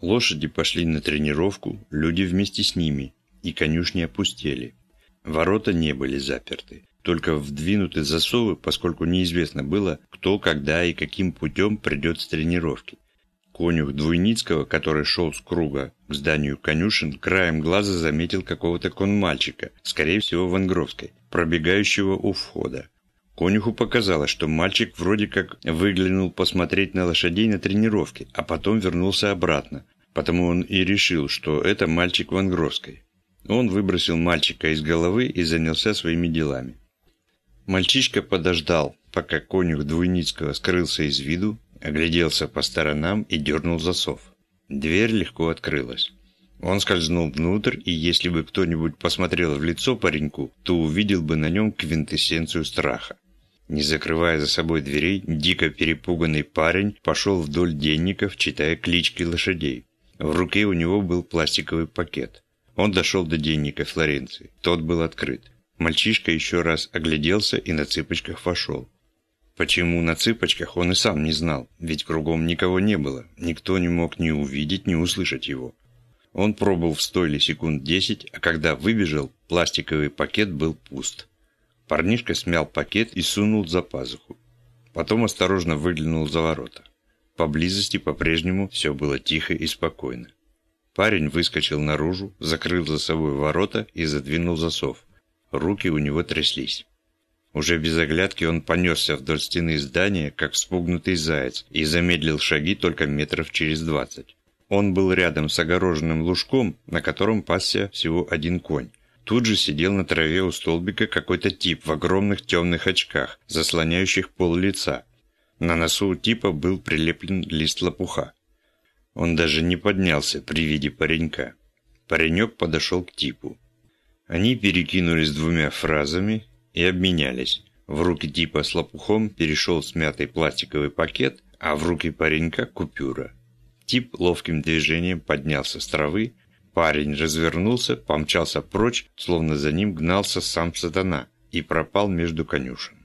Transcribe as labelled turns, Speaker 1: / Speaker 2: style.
Speaker 1: Лошади пошли на тренировку, люди вместе с ними, и конюшни опустели. Ворота не были заперты, только вдвинуты засовы, поскольку неизвестно было, кто, когда и каким путем придет с тренировки. Конюх Двуйницкого, который шел с круга к зданию конюшен, краем глаза заметил какого-то конмальчика, скорее всего венгровской, пробегающего у входа. Конюху показалось, что мальчик вроде как выглянул посмотреть на лошадей на тренировке, а потом вернулся обратно, потому он и решил, что это мальчик Вангровской. Он выбросил мальчика из головы и занялся своими делами. Мальчишка подождал, пока конюх Двуйницкого скрылся из виду, огляделся по сторонам и дернул засов. Дверь легко открылась. Он скользнул внутрь, и если бы кто-нибудь посмотрел в лицо пареньку, то увидел бы на нем квинтэссенцию страха. Не закрывая за собой дверей, дико перепуганный парень пошел вдоль денников, читая клички лошадей. В руке у него был пластиковый пакет. Он дошел до денника Флоренции. Тот был открыт. Мальчишка еще раз огляделся и на цыпочках вошел. Почему на цыпочках, он и сам не знал, ведь кругом никого не было, никто не мог ни увидеть, ни услышать его. Он пробыл в стойле секунд десять, а когда выбежал, пластиковый пакет был пуст. Парнишка смял пакет и сунул за пазуху. Потом осторожно выглянул за ворота. Поблизости по-прежнему все было тихо и спокойно. Парень выскочил наружу, закрыл за собой ворота и задвинул засов. Руки у него тряслись. Уже без оглядки он понесся вдоль стены здания, как спугнутый заяц, и замедлил шаги только метров через двадцать. Он был рядом с огороженным лужком, на котором пасся всего один конь. Тут же сидел на траве у столбика какой-то тип в огромных темных очках, заслоняющих пол лица. На носу у типа был прилеплен лист лопуха. Он даже не поднялся при виде паренька. Паренек подошел к типу. Они перекинулись двумя фразами, и обменялись. В руки типа с лопухом перешел смятый пластиковый пакет, а в руки паренька купюра. Тип ловким движением поднялся с травы, парень развернулся, помчался прочь, словно за ним гнался сам сатана, и пропал между конюшен.